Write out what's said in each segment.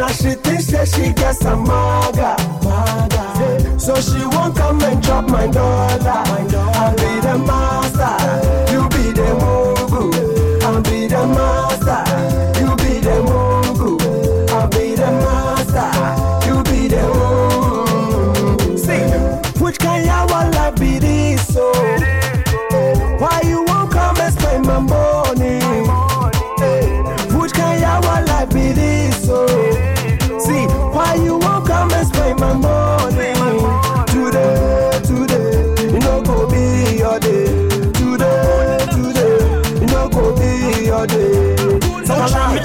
now she thinks that she gets a maga. So she won't come and drop my dollar. I'll be the master, you be the mugu. I'll be the master,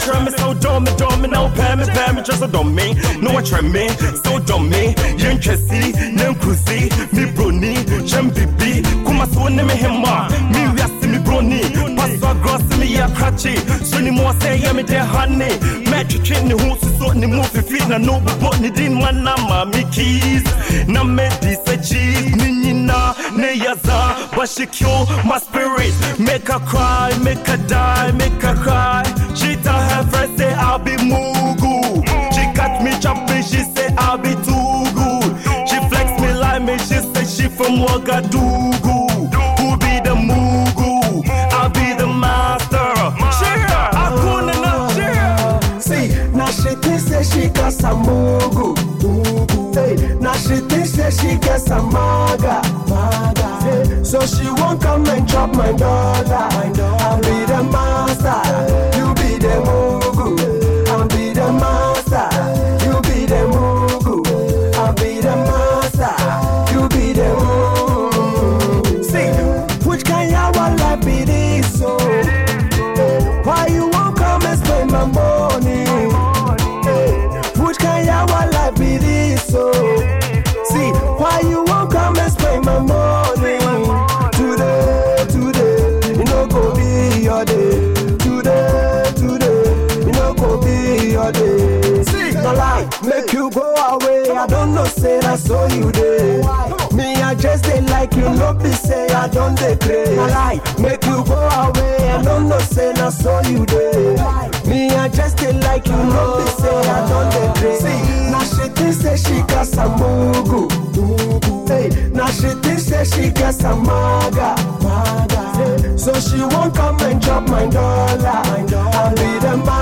try me, so dumb me, dumb me, now pay me, pay me, just so dumb me. No, I try me, so dumb me. Yen Chessy, nem cruzy, me brony, chem bibi, kuma so ne me hema, me yasi me brony, pass gross me ya cratchy, so ni more say ya me de honey. Match chin ni hu so ni move fi na no but ni din man na me keys, na me di say cheese, ni na ne yaza, but she kill my spirit, make her cry, make her die, make her cry. She tell her friends say I'll be mugu. She catch me jumping, she say I'll be too good. She flex me like me, she say she from Ouagadougou. Who be the mugu? I'll be the master. Cheer, Akuna na cheer. See, now she think say she got some mugu. Hey, now she think say she got some maga. So she won't come and drop my daughter. I'll be the master, you be the mugu. I'll be the master, you be the mugu. I'll be the master, you be the mugu. See, which kind of life be this so? Why you won't come and spend my money? No lie, make you go away. I don't know, say I saw you there. Me, I just dey like you, no be say I don't crazy. No lie, make you go away. I don't know, say I saw you there. Me, I just dey like you, no be say I don't dey crazy. Now she think say she got some mugu. Hey, now she think say she got some maga. So she won't come and drop my dollar. I'll be the master,